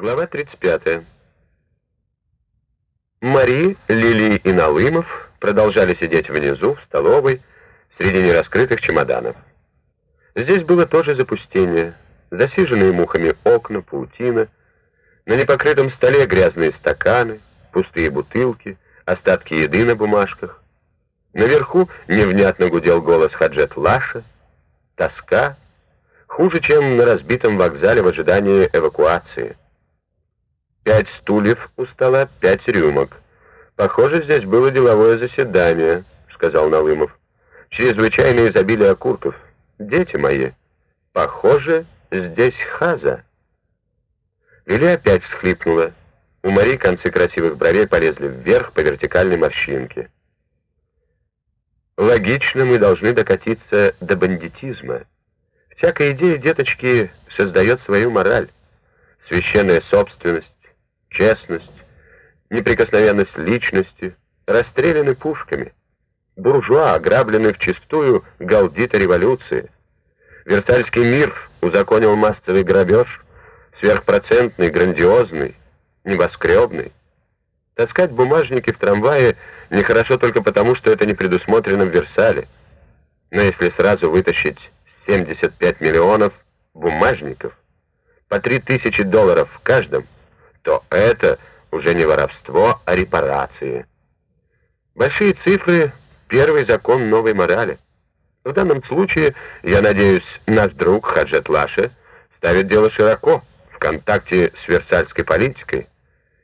Глава 35. Мари, Лили и Налымов продолжали сидеть внизу, в столовой, среди нераскрытых чемоданов. Здесь было тоже запустение, засиженные мухами окна, паутина, на непокрытом столе грязные стаканы, пустые бутылки, остатки еды на бумажках. Наверху невнятно гудел голос Хаджет Лаша, тоска, хуже, чем на разбитом вокзале в ожидании эвакуации. Пять стульев у стола, пять рюмок. Похоже, здесь было деловое заседание, сказал Налымов. Чрезвычайное изобилие окурков. Дети мои, похоже, здесь хаза. Лили опять всхлипнула. У Мари концы красивых бровей полезли вверх по вертикальной морщинке. Логично мы должны докатиться до бандитизма. Всякая идея, деточки, создает свою мораль. Священная собственность, честность, неприкосновенность личности расстреляны пушками. Буржуа, ограбленный вчистую, галдит о революции. Версальский мир узаконил массовый грабеж, сверхпроцентный, грандиозный, небоскребный. Таскать бумажники в трамвае нехорошо только потому, что это не предусмотрено в Версале. Но если сразу вытащить 75 миллионов бумажников, по 3000 долларов в каждом, то это уже не воровство, а репарации. Большие цифры — первый закон новой морали. В данном случае, я надеюсь, наш друг Хаджет Лаше ставит дело широко, в контакте с версальской политикой,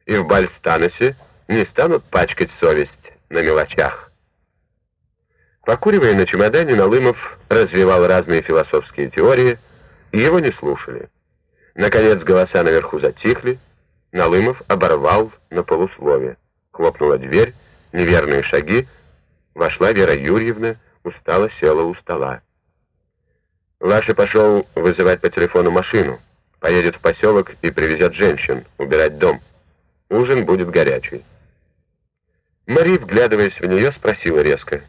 и в Бальстаносе не станут пачкать совесть на мелочах. Покуривая на чемодане, Налымов развивал разные философские теории, и его не слушали. Наконец голоса наверху затихли, Налымов оборвал на полусловие. Хлопнула дверь, неверные шаги. Вошла Вера Юрьевна, устало села у стола. Лаша пошел вызывать по телефону машину. Поедет в поселок и привезет женщин, убирать дом. Ужин будет горячий. Мари, вглядываясь в нее, спросила резко.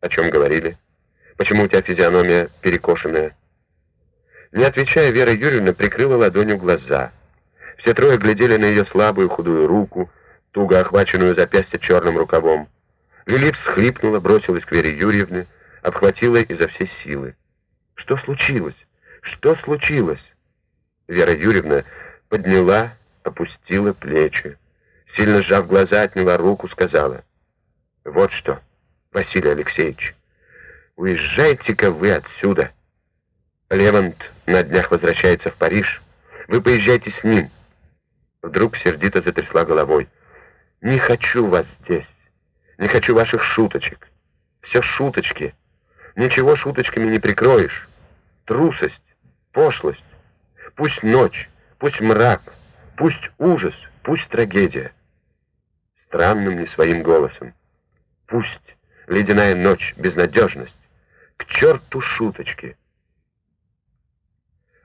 «О чем говорили? Почему у тебя физиономия перекошенная?» Не отвечая, Вера Юрьевна прикрыла ладонью глаза — все трое глядели на ее слабую худую руку, туго охваченную запястье черным рукавом. Лили всхлипнула, бросилась к Вере Юрьевне, обхватила изо всей силы. «Что случилось? Что случилось?» Вера Юрьевна подняла, опустила плечи. Сильно сжав глаза, отняла руку, сказала. «Вот что, Василий Алексеевич, уезжайте-ка вы отсюда. Левант на днях возвращается в Париж. Вы поезжайте с ним. Вдруг сердито затрясла головой. «Не хочу вас здесь. Не хочу ваших шуточек. Все шуточки. Ничего шуточками не прикроешь. Трусость, пошлость. Пусть ночь, пусть мрак, пусть ужас, пусть трагедия». Странным не своим голосом. «Пусть ледяная ночь, безнадежность. К черту шуточки!»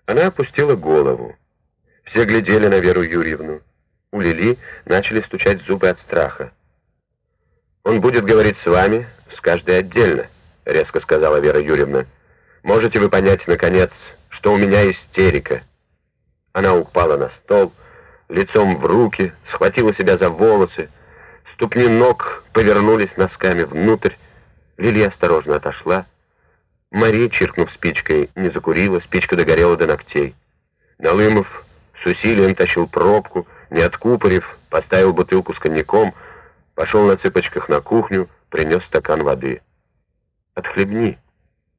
Она опустила голову. Все глядели на Веру Юрьевну. У Лили начали стучать зубы от страха. «Он будет говорить с вами, с каждой отдельно», — резко сказала Вера Юрьевна. «Можете вы понять, наконец, что у меня истерика?» Она упала на стол, лицом в руки, схватила себя за волосы. Ступни ног повернулись носками внутрь. Лили осторожно отошла. Мария, чиркнув спичкой, не закурила, спичка догорела до ногтей. Налымов с усилием тащил пробку, не откупорив, поставил бутылку с коньяком, пошел на цыпочках на кухню, принес стакан воды. «Отхлебни,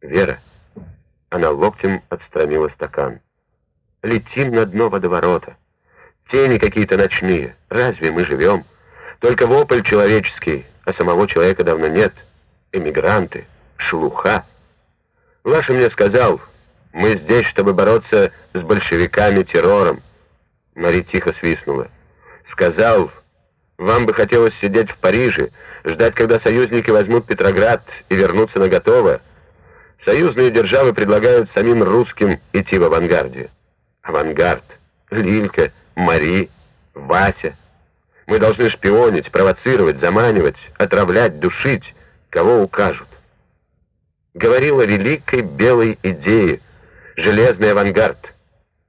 Вера!» Она локтем отстранила стакан. «Летим на дно водоворота. Тени какие-то ночные. Разве мы живем? Только вопль человеческий, а самого человека давно нет. Эмигранты, шелуха. Лаша мне сказал, мы здесь, чтобы бороться с большевиками террором. Мари тихо свистнула. «Сказал, вам бы хотелось сидеть в Париже, ждать, когда союзники возьмут Петроград и вернуться на готово. Союзные державы предлагают самим русским идти в авангарде. Авангард, Лилька, Мари, Вася. Мы должны шпионить, провоцировать, заманивать, отравлять, душить, кого укажут. Говорила великой белой идее, железный авангард —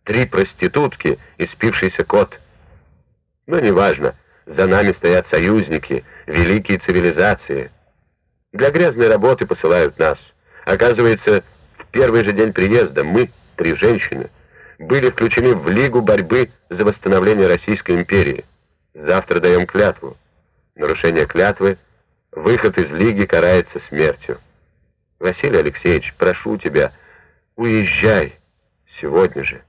Три проститутки и спившийся кот — Но неважно, за нами стоят союзники, великие цивилизации. Для грязной работы посылают нас. Оказывается, в первый же день приезда мы, три женщины, были включены в Лигу борьбы за восстановление Российской империи. Завтра даем клятву. Нарушение клятвы, выход из Лиги карается смертью. Василий Алексеевич, прошу тебя, уезжай сегодня же.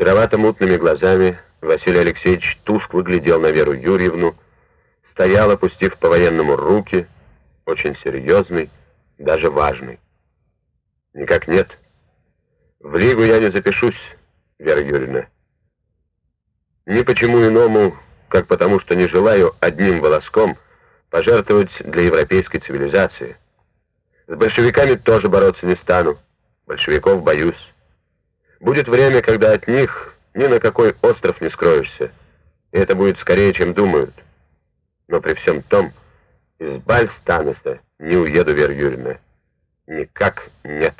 Серовато-мутными глазами Василий Алексеевич тускло глядел на Веру Юрьевну, стоял, опустив по-военному руки, очень серьезный, даже важный. Никак нет. В Лигу я не запишусь, Вера Юрьевна. Ни почему иному, как потому что не желаю одним волоском пожертвовать для европейской цивилизации. С большевиками тоже бороться не стану. Большевиков боюсь. Будет время, когда от них ни на какой остров не скроешься. И это будет скорее, чем думают. Но при всем том, из Бальстанеса не уеду, Вера Юрьевна. Никак нет.